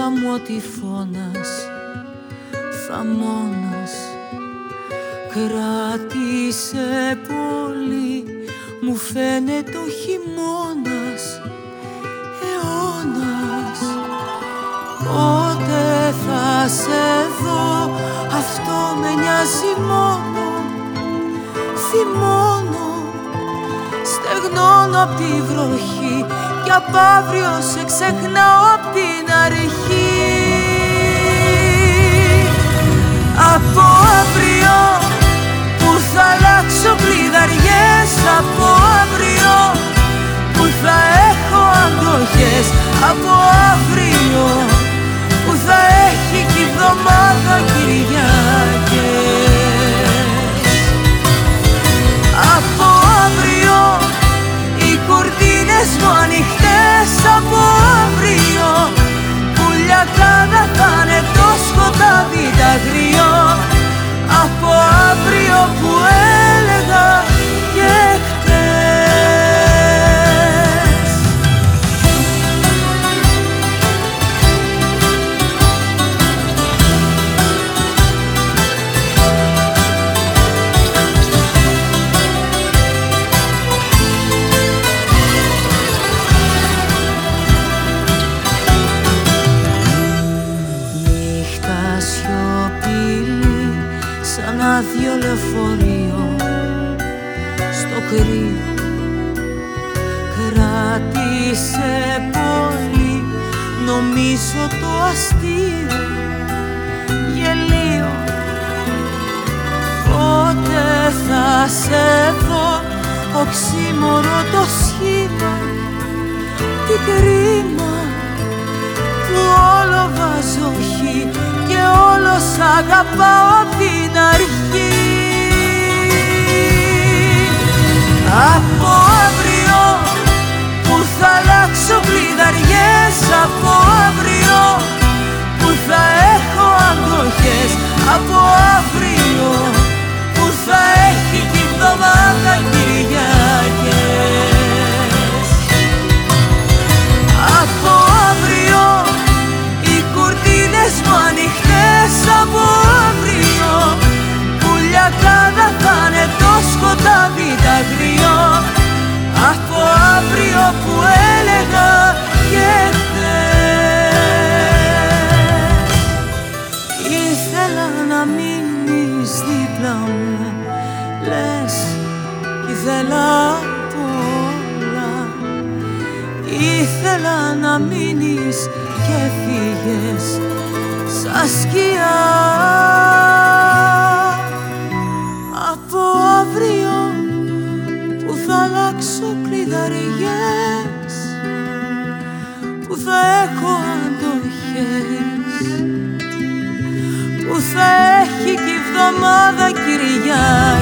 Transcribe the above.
μου ότι φώνας θα μόνας Κράτησε πολύ μου φαίνεται ο χειμώνας. Αιώνας Πότε θα σε δω αυτό με νοιάζει μόνο. Θυμώνω Στεγνώνω απ' τη βροχή κι απ' αύριο σε ξεχνάω απ' την αρχή σαν άδειο λεωφορείο στο κρύο κράτησε πολύ νομίζω το αστείο. Γελίο. Πότε θα σε δω οξύμορο το σχήμα. Τι κρίμα που όλο βάζω χ και όλος σ' αγαπάω απ' την αρχή ήθελα πολλά Ήθελα να μείνεις και φύγες σαν σκιά. Από αύριο που θα αλλάξω κλειδαριές που θα έχω αντοχές που θα έχει κι η εβδομάδα Κυριακές